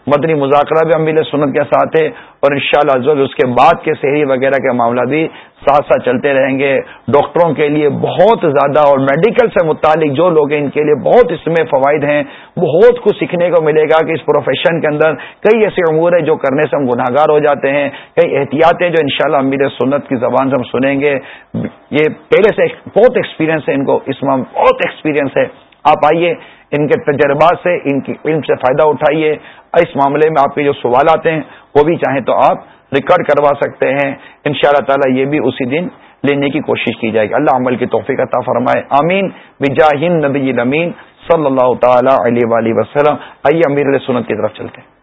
مدنی مذاکرہ بھی امیر سنت کے ساتھ ہے۔ اور انشاءاللہ شاء اللہ اس کے بعد کے شہری وغیرہ کے معاملہ بھی ساتھ ساتھ چلتے رہیں گے۔ ڈاکٹروں کے لیے بہت زیادہ اور میڈیکل سے متعلق جو لوگ ہیں، ان کے لیے بہت اس میں فوائد ہیں۔ بہت کچھ سیکھنے کو ملے گا کہ اس پروفیشن کے اندر کئی ایسے امور ہیں جو کرنے سے ہم گناہ گار ہو جاتے ہیں۔ کئی احتیاطیں جو انشاءاللہ امیر سنت کی زبان سے ہم سنیں گے۔ یہ پہلے سے بہت ایکسپیرینس ہے ان کو، اس میں بہت ایکسپیرینس ہے۔ آپ آئیے، ان کے تجربات سے، ان کی علم سے فائدہ اٹھائیے۔ اس معاملے میں آپ کے جو سوالات ہیں، وہ بھی چاہیں تو آپ ریکارڈ کروا سکتے ہیں۔ ان شاء اللہ تعالیٰ یہ بھی اسی دن لینے کی کوشش کی جائے گی۔ اللہ عمل کی توفیق عطا فرمائے۔ آمین۔ بجاہین نبی امین صلی اللہ تعالی علیہ وسلم۔ آئیے امیر سنت کی طرف چلتے ہیں۔